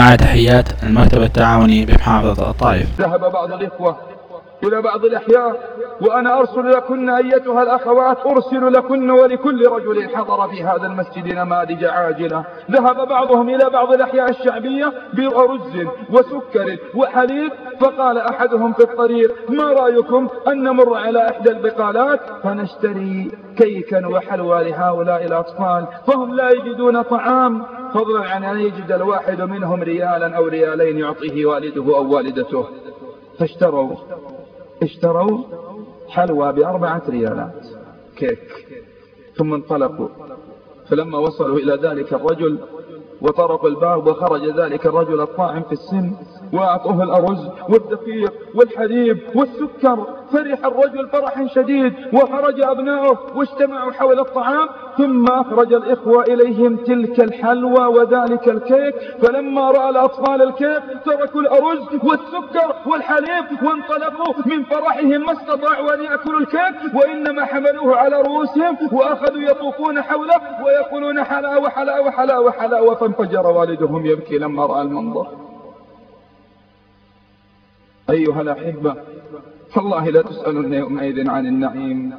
مع تحيات المكتب التعاوني بمحافظة الطائف. ذهب بعض الإخوة إلى بعض الأحياء وأنا أرسل لكن أيتها الأخوات أرسل لكن ولكل رجل حضر في هذا المسجد نماذج عاجلة. ذهب بعضهم إلى بعض الأحياء الشعبية برز وسكر وحليب فقال أحدهم في الطريق ما رأيكم أن نمر على إحدى البقالات؟ فنشتري كيكا وحلوى لهؤلاء الأطفال فهم لا يجدون طعام. فضلا عن أن يجد الواحد منهم ريالا أو ريالين يعطيه والده أو والدته. فاشتروا. اشتروا حلوى بأربعة ريالات كيك ثم انطلقوا. فلما وصلوا إلى ذلك الرجل وطرقوا الباب وخرج ذلك الرجل الطاعم في السن وأعطوه الأرز والدقيق والحليب والسكر. فرح الرجل فرحا شديد وخرج أبناؤه واجتمعوا حول الطعام ثم أخرج الإخوة إليهم تلك الحلوى وذلك الكيك فلما رأى الأطفال الكيك تركوا الأرز والسكر والحليب وانطلقوا من فرحهم ما استطاعوا أن يأكلوا الكيك وإنما حملوه على رؤوسهم وأخذوا يطوفون حوله ويقولون حلاوة حلاوة حلاوة حلاوة فانفجر والدهم يبكي لما رأى المنظر. أيها الأحبة فالله لا تسألن يومئذ عن النعيم.